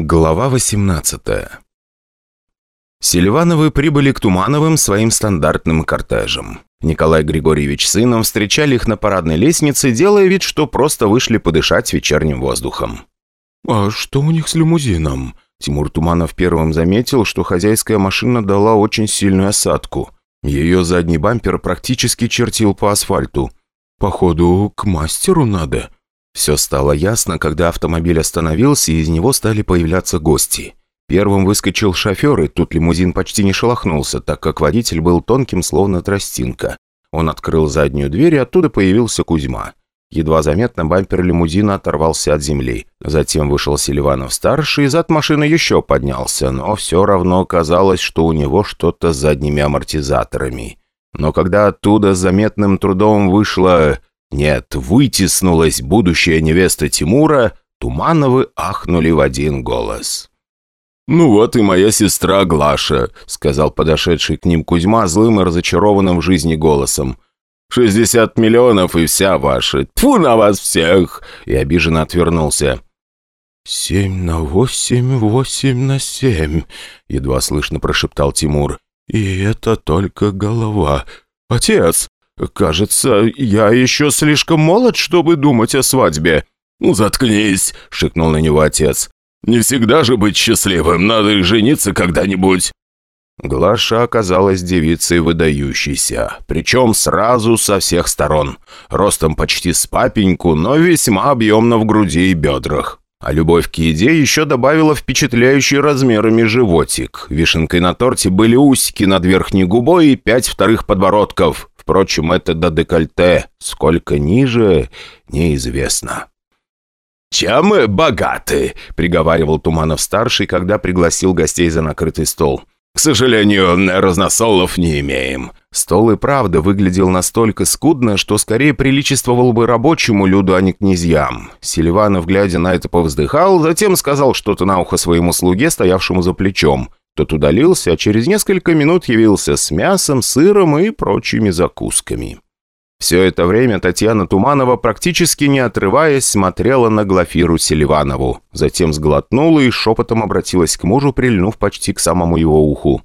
Глава 18 Селивановы прибыли к Тумановым своим стандартным кортежем. Николай Григорьевич с сыном встречали их на парадной лестнице, делая вид, что просто вышли подышать вечерним воздухом. «А что у них с лимузином?» Тимур Туманов первым заметил, что хозяйская машина дала очень сильную осадку. Ее задний бампер практически чертил по асфальту. «Походу, к мастеру надо». Все стало ясно, когда автомобиль остановился, и из него стали появляться гости. Первым выскочил шофер, и тут лимузин почти не шелохнулся, так как водитель был тонким, словно тростинка. Он открыл заднюю дверь, и оттуда появился Кузьма. Едва заметно бампер лимузина оторвался от земли. Затем вышел Селиванов-старший, и зад машины еще поднялся, но все равно казалось, что у него что-то с задними амортизаторами. Но когда оттуда заметным трудом вышла... Нет, вытеснулась будущая невеста Тимура, Тумановы ахнули в один голос. «Ну вот и моя сестра Глаша», — сказал подошедший к ним Кузьма злым и разочарованным в жизни голосом. «Шестьдесят миллионов и вся ваша. Тьфу на вас всех!» И обиженно отвернулся. «Семь на восемь, восемь на семь», — едва слышно прошептал Тимур. «И это только голова. Отец, кажется, я еще слишком молод, чтобы думать о свадьбе». «Ну, заткнись», — шикнул на него отец. «Не всегда же быть счастливым, надо и жениться когда-нибудь». Глаша оказалась девицей выдающейся, причем сразу со всех сторон. Ростом почти с папеньку, но весьма объемно в груди и бедрах. А любовь к еде еще добавила впечатляющий размерами животик. Вишенкой на торте были усики над верхней губой и пять вторых подбородков. Впрочем, это до декольте. Сколько ниже, неизвестно. «Чем мы богаты?» — приговаривал Туманов-старший, когда пригласил гостей за накрытый стол. «К сожалению, разносолов не имеем». Стол и правда выглядел настолько скудно, что скорее приличествовал бы рабочему люду, а не князьям. Селиванов, глядя на это, повздыхал, затем сказал что-то на ухо своему слуге, стоявшему за плечом. Тот удалился, а через несколько минут явился с мясом, сыром и прочими закусками. Все это время Татьяна Туманова, практически не отрываясь, смотрела на Глафиру Селиванову. Затем сглотнула и шепотом обратилась к мужу, прильнув почти к самому его уху.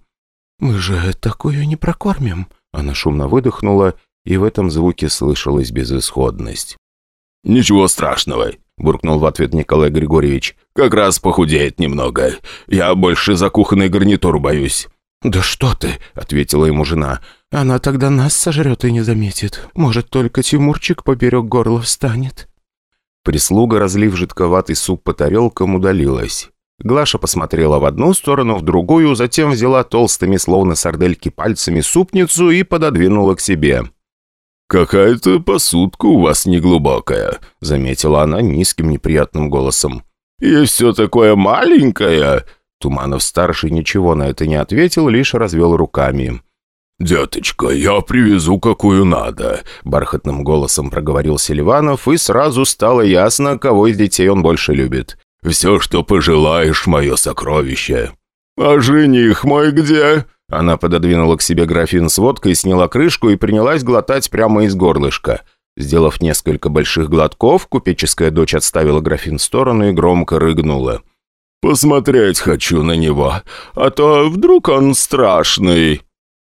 «Мы же такое не прокормим!» Она шумно выдохнула, и в этом звуке слышалась безысходность. «Ничего страшного», — буркнул в ответ Николай Григорьевич. «Как раз похудеет немного. Я больше за кухонный гарнитур боюсь». «Да что ты!» — ответила ему жена. «Она тогда нас сожрет и не заметит. Может, только Тимурчик поперек горла встанет». Прислуга, разлив жидковатый суп по тарелкам, удалилась. Глаша посмотрела в одну сторону, в другую, затем взяла толстыми, словно сардельки, пальцами супницу и пододвинула к себе. «Какая-то посудка у вас неглубокая», — заметила она низким неприятным голосом. «И все такое маленькое!» Туманов-старший ничего на это не ответил, лишь развел руками. «Деточка, я привезу, какую надо», — бархатным голосом проговорил Селиванов, и сразу стало ясно, кого из детей он больше любит. «Все, что пожелаешь, мое сокровище». «А жених мой где?» Она пододвинула к себе графин с водкой, сняла крышку и принялась глотать прямо из горлышка. Сделав несколько больших глотков, купеческая дочь отставила графин в сторону и громко рыгнула. «Посмотреть хочу на него, а то вдруг он страшный».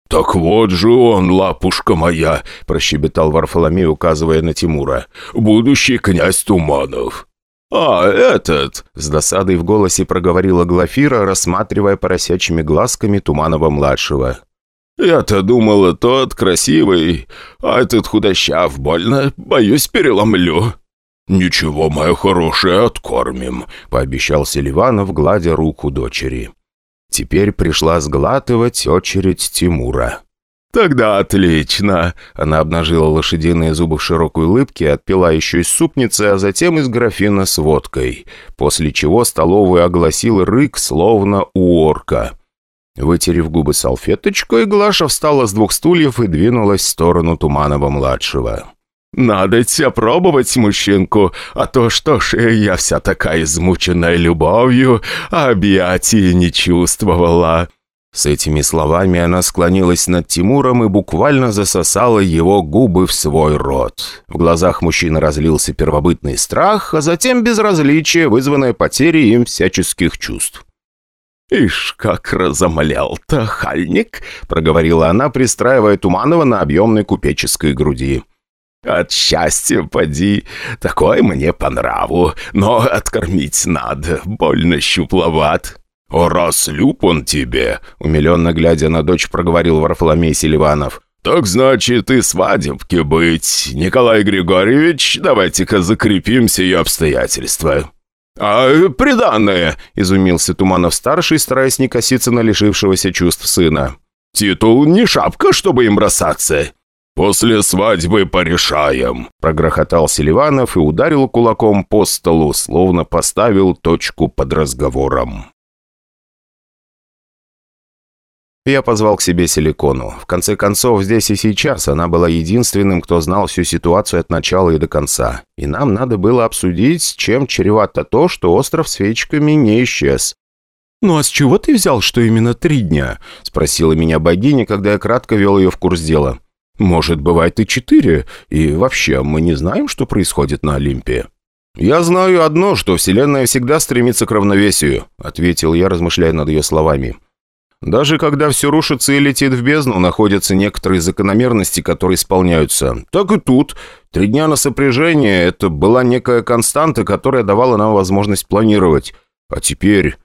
«Так вот же он, лапушка моя!» – прощебетал Варфоломей, указывая на Тимура. «Будущий князь Туманов». «А, этот!» – с досадой в голосе проговорила Глафира, рассматривая поросячьими глазками Туманова-младшего. «Я-то думала, тот красивый, а этот худощав больно, боюсь, переломлю». «Ничего, моя хорошая, откормим», — пообещал Селиванов, гладя руку дочери. Теперь пришла сглатывать очередь Тимура. «Тогда отлично!» Она обнажила лошадиные зубы в широкой улыбке, отпила еще из супницы, а затем из графина с водкой, после чего столовую огласил рык, словно у орка. Вытерев губы салфеточкой, Глаша встала с двух стульев и двинулась в сторону Туманова-младшего. «Надо тебя пробовать, мужчинку, а то что ж, я вся такая измученная любовью, а объятий не чувствовала». С этими словами она склонилась над Тимуром и буквально засосала его губы в свой рот. В глазах мужчины разлился первобытный страх, а затем безразличие, вызванное потерей им всяческих чувств. «Ишь, как разомлял-то, хальник!» — проговорила она, пристраивая Туманова на объемной купеческой груди. «От счастья, поди, такое мне по нраву, но откормить надо, больно щупловат». «А раз люб он тебе», — умиленно глядя на дочь, проговорил Варфоломей Селиванов. «Так значит, и свадебки быть. Николай Григорьевич, давайте-ка закрепим сие обстоятельства». «А приданное?» — изумился Туманов-старший, стараясь не коситься на лишившегося чувств сына. «Титул не шапка, чтобы им бросаться». «После свадьбы порешаем», — прогрохотал Селиванов и ударил кулаком по столу, словно поставил точку под разговором. Я позвал к себе Силикону. В конце концов, здесь и сейчас она была единственным, кто знал всю ситуацию от начала и до конца. И нам надо было обсудить, чем чревато то, что остров свечками не исчез. «Ну а с чего ты взял, что именно три дня?» – спросила меня богиня, когда я кратко вел ее в курс дела. «Может, бывает и четыре. И вообще, мы не знаем, что происходит на Олимпе». «Я знаю одно, что Вселенная всегда стремится к равновесию», – ответил я, размышляя над ее словами. Даже когда все рушится и летит в бездну, находятся некоторые закономерности, которые исполняются. Так и тут. Три дня на сопряжение – это была некая константа, которая давала нам возможность планировать. А теперь...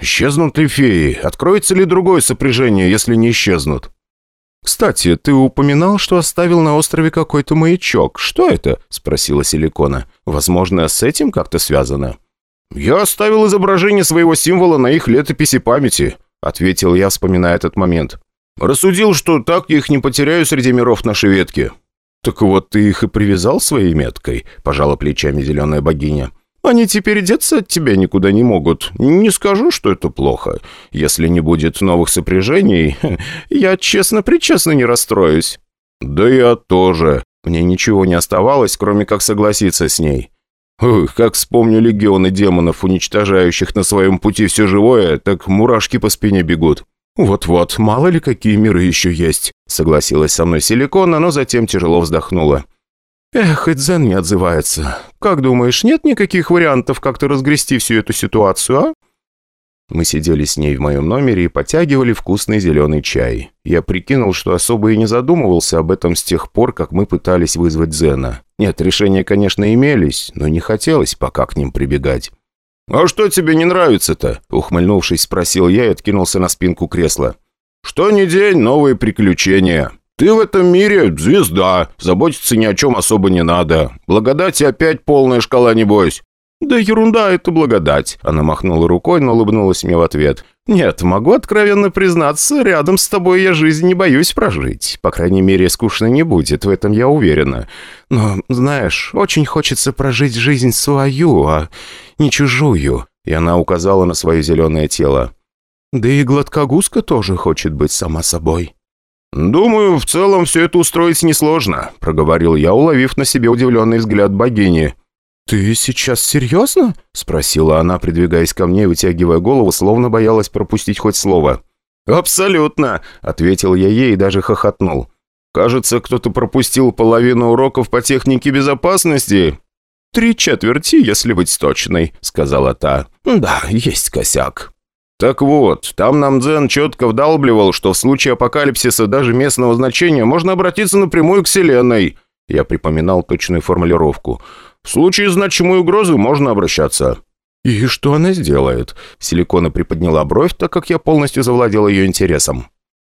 Исчезнут ли феи? Откроется ли другое сопряжение, если не исчезнут? «Кстати, ты упоминал, что оставил на острове какой-то маячок. Что это?» – спросила Силикона. «Возможно, с этим как-то связано?» «Я оставил изображение своего символа на их летописи памяти», — ответил я, вспоминая этот момент. «Рассудил, что так я их не потеряю среди миров нашей ветки». «Так вот ты их и привязал своей меткой», — пожала плечами зеленая богиня. «Они теперь деться от тебя никуда не могут. Не скажу, что это плохо. Если не будет новых сопряжений, я честно-причестно не расстроюсь». «Да я тоже. Мне ничего не оставалось, кроме как согласиться с ней. Ох, как вспомню легионы демонов, уничтожающих на своем пути все живое, так мурашки по спине бегут. «Вот-вот, мало ли какие миры еще есть», — согласилась со мной Силикона, но затем тяжело вздохнула. «Эх, и Дзен не отзывается. Как думаешь, нет никаких вариантов как-то разгрести всю эту ситуацию, а?» Мы сидели с ней в моем номере и потягивали вкусный зеленый чай. Я прикинул, что особо и не задумывался об этом с тех пор, как мы пытались вызвать Зена. Нет, решения, конечно, имелись, но не хотелось пока к ним прибегать. «А что тебе не нравится-то?» – ухмыльнувшись, спросил я и откинулся на спинку кресла. «Что ни день, новые приключения. Ты в этом мире звезда, заботиться ни о чем особо не надо. Благодати опять полная шкала, небось. «Да ерунда это благодать!» Она махнула рукой, но улыбнулась мне в ответ. «Нет, могу откровенно признаться, рядом с тобой я жизнь не боюсь прожить. По крайней мере, скучно не будет, в этом я уверена. Но, знаешь, очень хочется прожить жизнь свою, а не чужую». И она указала на свое зеленое тело. «Да и гладкогузка тоже хочет быть сама собой». «Думаю, в целом все это устроить несложно», — проговорил я, уловив на себе удивленный взгляд богини. «Ты сейчас серьезно?» — спросила она, придвигаясь ко мне и вытягивая голову, словно боялась пропустить хоть слово. «Абсолютно!» — ответил я ей и даже хохотнул. «Кажется, кто-то пропустил половину уроков по технике безопасности». «Три четверти, если быть точной», — сказала та. «Да, есть косяк». «Так вот, там нам Дзен четко вдалбливал, что в случае апокалипсиса даже местного значения можно обратиться напрямую к Вселенной». Я припоминал точную формулировку – в случае значимой угрозы можно обращаться». «И что она сделает?» Силикона приподняла бровь, так как я полностью завладел ее интересом.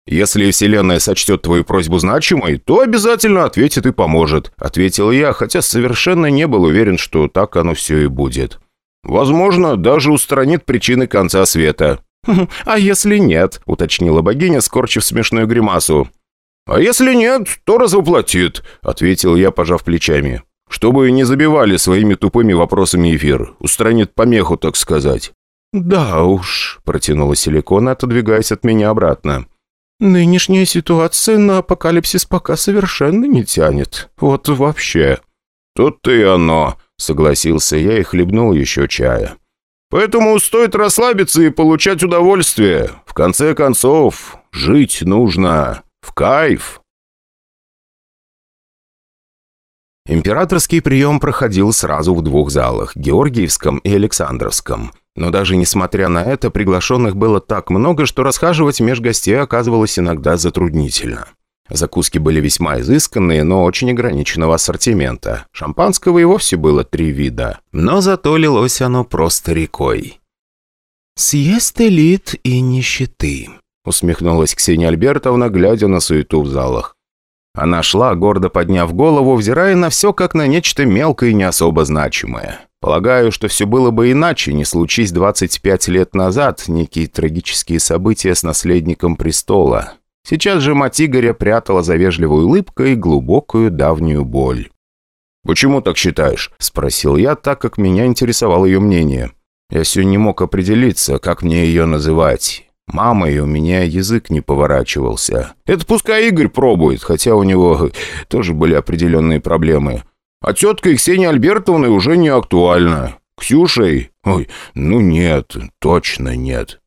«Если Вселенная сочтет твою просьбу значимой, то обязательно ответит и поможет», — ответил я, хотя совершенно не был уверен, что так оно все и будет. «Возможно, даже устранит причины конца света». «А если нет?» — уточнила богиня, скорчив смешную гримасу. «А если нет, то развоплотит», — ответил я, пожав плечами. Чтобы не забивали своими тупыми вопросами эфир. Устранит помеху, так сказать». «Да уж», — протянула Силикон, отодвигаясь от меня обратно. «Нынешняя ситуация на апокалипсис пока совершенно не тянет. Вот вообще». «Тут-то и оно», — согласился я и хлебнул еще чая. Поэтому стоит расслабиться и получать удовольствие. В конце концов, жить нужно в кайф. Императорский прием проходил сразу в двух залах – Георгиевском и Александровском. Но даже несмотря на это, приглашенных было так много, что расхаживать меж гостей оказывалось иногда затруднительно. Закуски были весьма изысканные, но очень ограниченного ассортимента. Шампанского и вовсе было три вида. Но зато лилось оно просто рекой. «Съест элит и нищеты», — усмехнулась Ксения Альбертовна, глядя на суету в залах. Она шла, гордо подняв голову, взирая на все как на нечто мелкое и не особо значимое. Полагаю, что все было бы иначе, не случись 25 лет назад некие трагические события с наследником престола. Сейчас же мать Игоря прятала за вежливой улыбкой глубокую давнюю боль. «Почему так считаешь?» – спросил я, так как меня интересовало ее мнение. Я все не мог определиться, как мне ее называть. Мама и у меня язык не поворачивался. Это пускай Игорь пробует, хотя у него тоже были определенные проблемы. А тетка Ксения Альбертовна уже не актуальна. Ксюшей? Ой, ну нет, точно нет.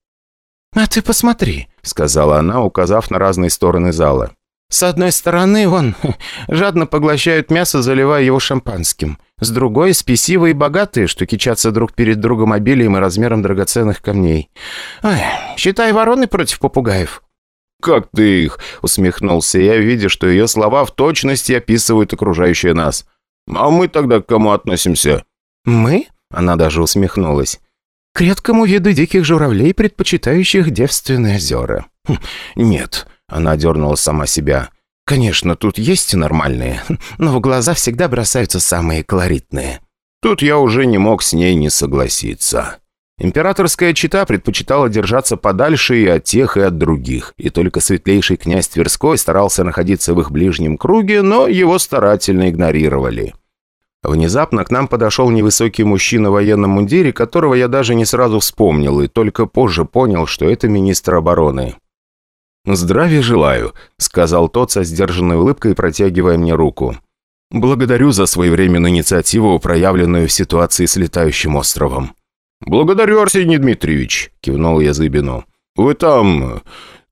«А ты посмотри», — сказала она, указав на разные стороны зала. «С одной стороны, он жадно поглощают мясо, заливая его шампанским. С другой – спесивые и богатые, что кичатся друг перед другом обилием и размером драгоценных камней. Ой, считай вороны против попугаев». «Как ты их?» – усмехнулся я, видя, что ее слова в точности описывают окружающее нас. «А мы тогда к кому относимся?» «Мы?» – она даже усмехнулась. «К редкому виду диких журавлей, предпочитающих девственные озера». Хм, «Нет», – она дернула сама себя. Конечно, тут есть и нормальные, но в глаза всегда бросаются самые колоритные. Тут я уже не мог с ней не согласиться. Императорская чита предпочитала держаться подальше и от тех, и от других, и только светлейший князь Тверской старался находиться в их ближнем круге, но его старательно игнорировали. Внезапно к нам подошел невысокий мужчина в военном мундире, которого я даже не сразу вспомнил, и только позже понял, что это министр обороны. «Здравия желаю», — сказал тот со сдержанной улыбкой, протягивая мне руку. «Благодарю за своевременную инициативу, проявленную в ситуации с летающим островом». «Благодарю, Арсений Дмитриевич», — кивнул я Зыбину. «Вы там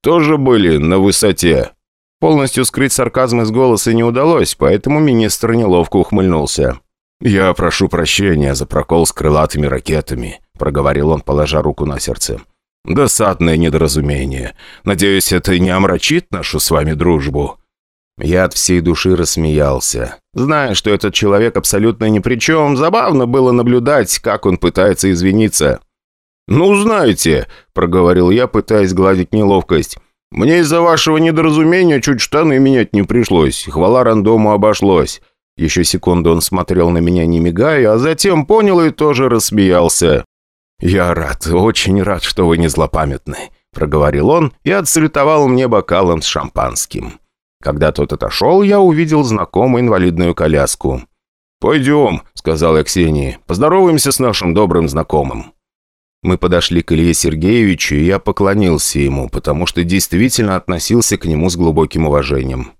тоже были на высоте?» Полностью скрыть сарказм из голоса не удалось, поэтому министр неловко ухмыльнулся. «Я прошу прощения за прокол с крылатыми ракетами», — проговорил он, положа руку на сердце. Досадное недоразумение. Надеюсь, это не омрачит нашу с вами дружбу». Я от всей души рассмеялся. Зная, что этот человек абсолютно ни при чем, забавно было наблюдать, как он пытается извиниться. «Ну, знаете», — проговорил я, пытаясь гладить неловкость, «мне из-за вашего недоразумения чуть штаны менять не пришлось. Хвала рандому обошлось». Еще секунду он смотрел на меня, не мигая, а затем понял и тоже рассмеялся. «Я рад, очень рад, что вы не злопамятны», — проговорил он и отсалютовал мне бокалом с шампанским. Когда тот отошел, я увидел знакомую инвалидную коляску. «Пойдем», — сказал я Ксении, — «поздороваемся с нашим добрым знакомым». Мы подошли к Илье Сергеевичу, и я поклонился ему, потому что действительно относился к нему с глубоким уважением.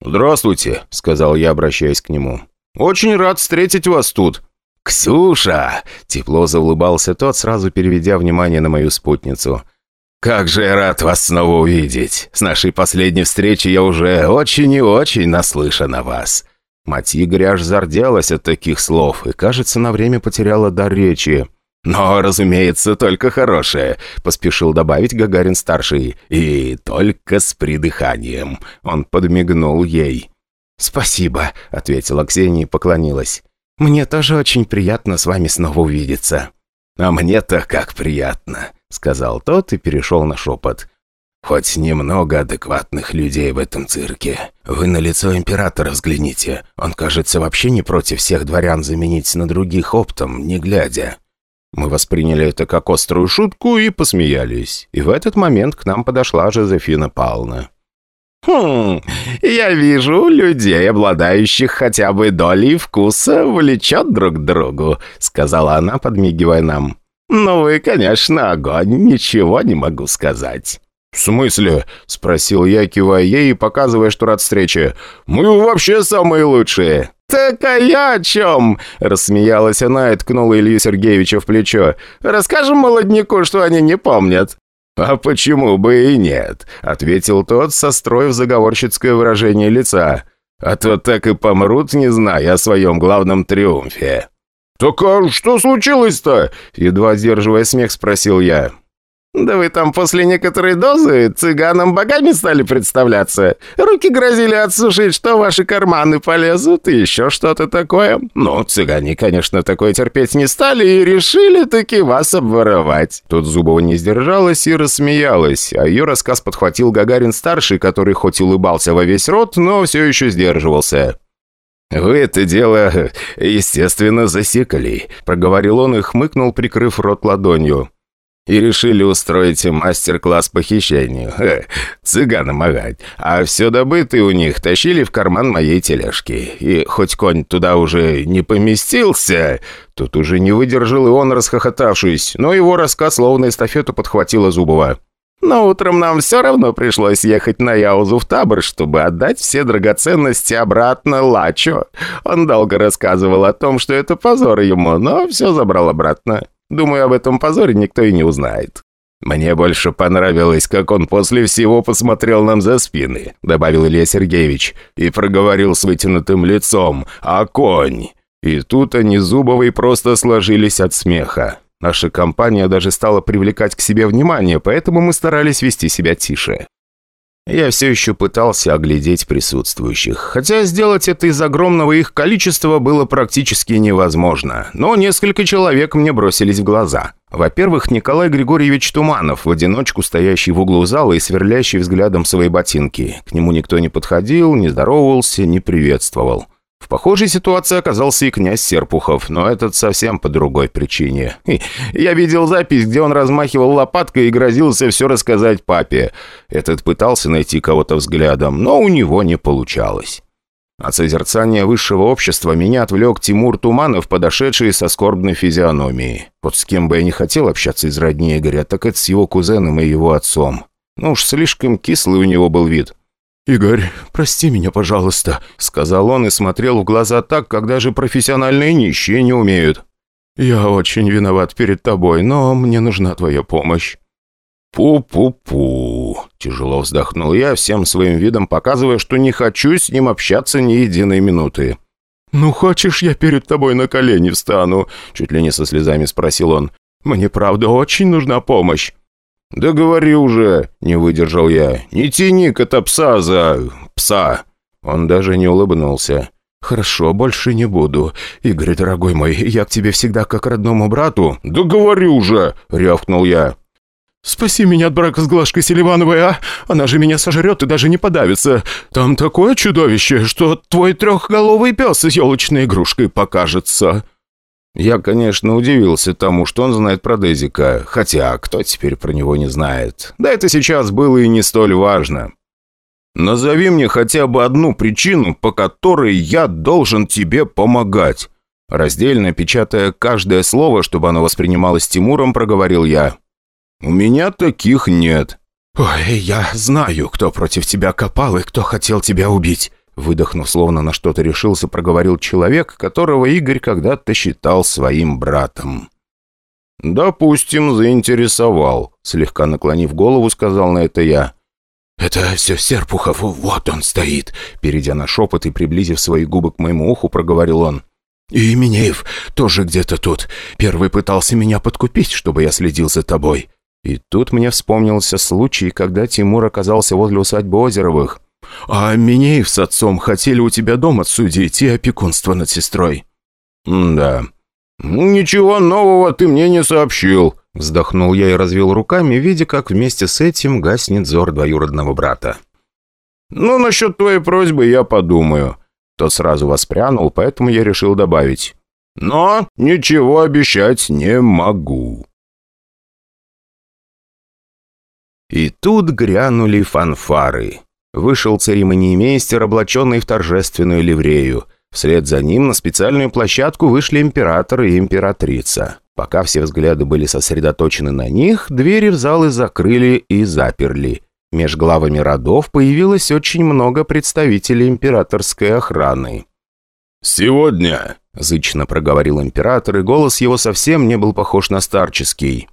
«Здравствуйте», — сказал я, обращаясь к нему. «Очень рад встретить вас тут. «Ксюша!» – тепло заулыбался тот, сразу переведя внимание на мою спутницу. «Как же я рад вас снова увидеть! С нашей последней встречи я уже очень и очень наслышан о вас!» Мать Игоря аж зарделась от таких слов и, кажется, на время потеряла дар речи. «Но, разумеется, только хорошее», — поспешил добавить Гагарин-старший. «И только с придыханием». Он подмигнул ей. «Спасибо», — ответила Ксения и поклонилась. «Мне тоже очень приятно с вами снова увидеться». «А мне-то как приятно», — сказал тот и перешел на шепот. «Хоть немного адекватных людей в этом цирке. Вы на лицо императора взгляните. Он, кажется, вообще не против всех дворян заменить на других оптом, не глядя». Мы восприняли это как острую шутку и посмеялись. И в этот момент к нам подошла Жозефина Павловна. «Хм, я вижу, людей, обладающих хотя бы долей вкуса, влечет друг к другу», — сказала она, подмигивая нам. «Ну вы, конечно, огонь, ничего не могу сказать». «В смысле?» — спросил я, кивая ей и показывая, что рад встрече. «Мы вообще самые лучшие». «Так а я о чем?» – рассмеялась она и ткнула Илью Сергеевича в плечо. «Расскажем молодняку, что они не помнят». «А почему бы и нет?» – ответил тот, состроив заговорщицкое выражение лица. «А то так и помрут, не зная о своем главном триумфе». «Так а что случилось-то?» – едва сдерживая смех, спросил я. «Да вы там после некоторой дозы цыганам богами стали представляться. Руки грозили отсушить, что ваши карманы полезут и еще что-то такое. Ну, цыгане, конечно, такое терпеть не стали и решили таки вас обворовать». Тут Зубова не сдержалась и рассмеялась, а ее рассказ подхватил Гагарин-старший, который хоть улыбался во весь рот, но все еще сдерживался. «Вы это дело, естественно, засекали», — проговорил он и хмыкнул, прикрыв рот ладонью и решили устроить мастер-класс по хищению. Ха, цыганам агать. А все добытые у них тащили в карман моей тележки. И хоть конь туда уже не поместился, тут уже не выдержал и он, расхохотавшись, но его рассказ словно эстафету подхватила Зубова. Но утром нам все равно пришлось ехать на Яузу в табор, чтобы отдать все драгоценности обратно Лачо. Он долго рассказывал о том, что это позор ему, но все забрал обратно. Думаю, об этом позоре никто и не узнает. «Мне больше понравилось, как он после всего посмотрел нам за спины», добавил Илья Сергеевич, и проговорил с вытянутым лицом «А конь?» И тут они Зубовой просто сложились от смеха. Наша компания даже стала привлекать к себе внимание, поэтому мы старались вести себя тише. Я все еще пытался оглядеть присутствующих, хотя сделать это из огромного их количества было практически невозможно, но несколько человек мне бросились в глаза. Во-первых, Николай Григорьевич Туманов, в одиночку стоящий в углу зала и сверлящий взглядом свои ботинки. К нему никто не подходил, не здоровался, не приветствовал. В похожей ситуации оказался и князь Серпухов, но этот совсем по другой причине. Я видел запись, где он размахивал лопаткой и грозился все рассказать папе. Этот пытался найти кого-то взглядом, но у него не получалось. От созерцания высшего общества меня отвлек Тимур Туманов, подошедший со скорбной физиономией. Вот с кем бы я не хотел общаться из родни Игоря, так это с его кузеном и его отцом. Ну уж слишком кислый у него был вид. «Игорь, прости меня, пожалуйста», — сказал он и смотрел в глаза так, как даже профессиональные нищие не умеют. «Я очень виноват перед тобой, но мне нужна твоя помощь». «Пу-пу-пу», — тяжело вздохнул я, всем своим видом показывая, что не хочу с ним общаться ни единой минуты. «Ну, хочешь, я перед тобой на колени встану?» — чуть ли не со слезами спросил он. «Мне правда очень нужна помощь». «Да говори уже!» – не выдержал я. «Не тяни кота пса за... пса!» Он даже не улыбнулся. «Хорошо, больше не буду. Игорь, дорогой мой, я к тебе всегда как родному брату». «Да говори уже!» – рявкнул я. «Спаси меня от брака с Глашкой Селивановой, а? Она же меня сожрет и даже не подавится. Там такое чудовище, что твой трехголовый пес с елочной игрушкой покажется». Я, конечно, удивился тому, что он знает про Дезика, хотя кто теперь про него не знает. Да это сейчас было и не столь важно. Назови мне хотя бы одну причину, по которой я должен тебе помогать. Раздельно печатая каждое слово, чтобы оно воспринималось Тимуром, проговорил я. «У меня таких нет». «Ой, я знаю, кто против тебя копал и кто хотел тебя убить. Выдохнув, словно на что-то решился, проговорил человек, которого Игорь когда-то считал своим братом. «Допустим, заинтересовал», — слегка наклонив голову, сказал на это я. «Это все Серпухов, вот он стоит», — перейдя на шепот и приблизив свои губы к моему уху, проговорил он. «И Минеев тоже где-то тут. Первый пытался меня подкупить, чтобы я следил за тобой». И тут мне вспомнился случай, когда Тимур оказался возле усадьбы Озеровых. «А Минеев с отцом хотели у тебя дом отсудить и опекунство над сестрой». «Да». «Ничего нового ты мне не сообщил», — вздохнул я и развел руками, видя, как вместе с этим гаснет взор двоюродного брата. «Ну, насчет твоей просьбы я подумаю». Тот сразу воспрянул, поэтому я решил добавить. «Но ничего обещать не могу». И тут грянули фанфары. Вышел церемониймейстер, облаченный в торжественную ливрею. Вслед за ним на специальную площадку вышли император и императрица. Пока все взгляды были сосредоточены на них, двери в залы закрыли и заперли. Меж главами родов появилось очень много представителей императорской охраны. «Сегодня», — зычно проговорил император, и голос его совсем не был похож на старческий.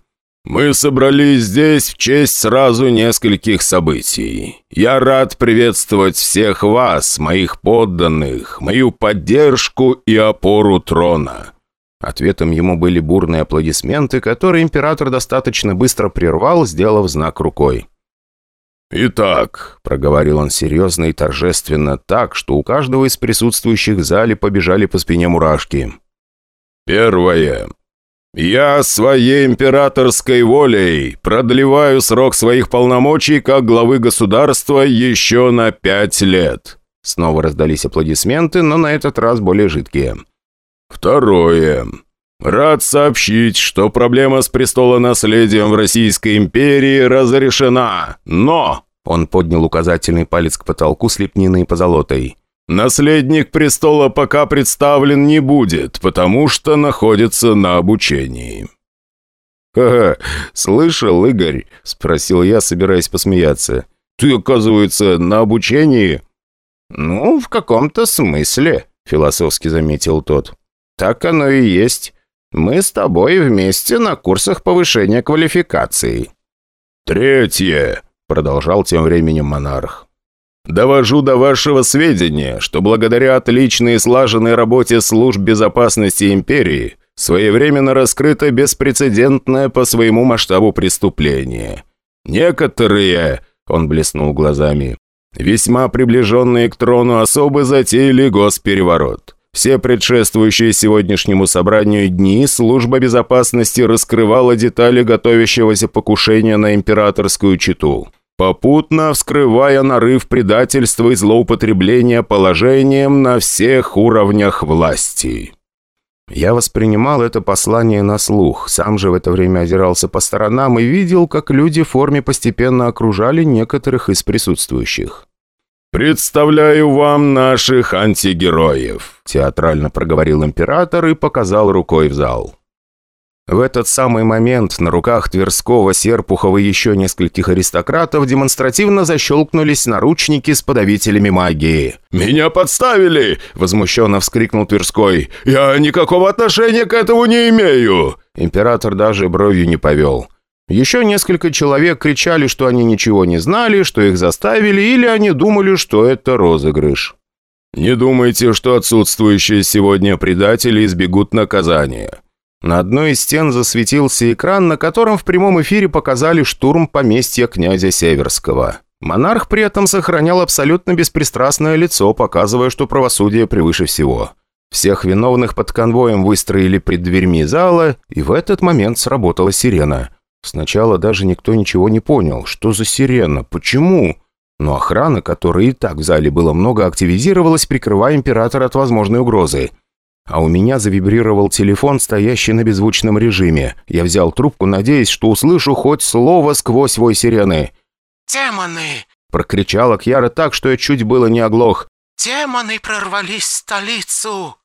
«Мы собрались здесь в честь сразу нескольких событий. Я рад приветствовать всех вас, моих подданных, мою поддержку и опору трона». Ответом ему были бурные аплодисменты, которые император достаточно быстро прервал, сделав знак рукой. «Итак», — проговорил он серьезно и торжественно так, что у каждого из присутствующих в зале побежали по спине мурашки. «Первое. Я своей императорской волей продлеваю срок своих полномочий как главы государства еще на пять лет». Снова раздались аплодисменты, но на этот раз более жидкие. «Второе. Рад сообщить, что проблема с престолонаследием в Российской империи разрешена, но...» Он поднял указательный палец к потолку с лепниной и позолотой. «Наследник престола пока представлен не будет, потому что находится на обучении». «Ха-ха, слышал, Игорь?» – спросил я, собираясь посмеяться. «Ты, оказывается, на обучении?» «Ну, в каком-то смысле», – философски заметил тот. «Так оно и есть. Мы с тобой вместе на курсах повышения квалификации». «Третье», — продолжал тем временем монарх. «Довожу до вашего сведения, что благодаря отличной и слаженной работе служб безопасности империи своевременно раскрыто беспрецедентное по своему масштабу преступление. Некоторые, — он блеснул глазами, — весьма приближенные к трону особы затеяли госпереворот. Все предшествующие сегодняшнему собранию дни служба безопасности раскрывала детали готовящегося покушения на императорскую читу, попутно вскрывая нарыв предательства и злоупотребления положением на всех уровнях власти. Я воспринимал это послание на слух, сам же в это время озирался по сторонам и видел, как люди в форме постепенно окружали некоторых из присутствующих. «Представляю вам наших антигероев», — театрально проговорил император и показал рукой в зал. В этот самый момент на руках Тверского, Серпухова и еще нескольких аристократов демонстративно защелкнулись наручники с подавителями магии. «Меня подставили!» – возмущенно вскрикнул Тверской. «Я никакого отношения к этому не имею!» Император даже бровью не повел. Еще несколько человек кричали, что они ничего не знали, что их заставили, или они думали, что это розыгрыш. «Не думайте, что отсутствующие сегодня предатели избегут наказания». На одной из стен засветился экран, на котором в прямом эфире показали штурм поместья князя Северского. Монарх при этом сохранял абсолютно беспристрастное лицо, показывая, что правосудие превыше всего. Всех виновных под конвоем выстроили пред дверьми зала, и в этот момент сработала сирена. Сначала даже никто ничего не понял. Что за сирена? Почему? Но охрана, которой и так в зале было много, активизировалась, прикрывая императора от возможной угрозы. А у меня завибрировал телефон, стоящий на беззвучном режиме. Я взял трубку, надеясь, что услышу хоть слово сквозь вой сирены. «Демоны!» – прокричала Кьяра так, что я чуть было не оглох. «Демоны прорвались в столицу!»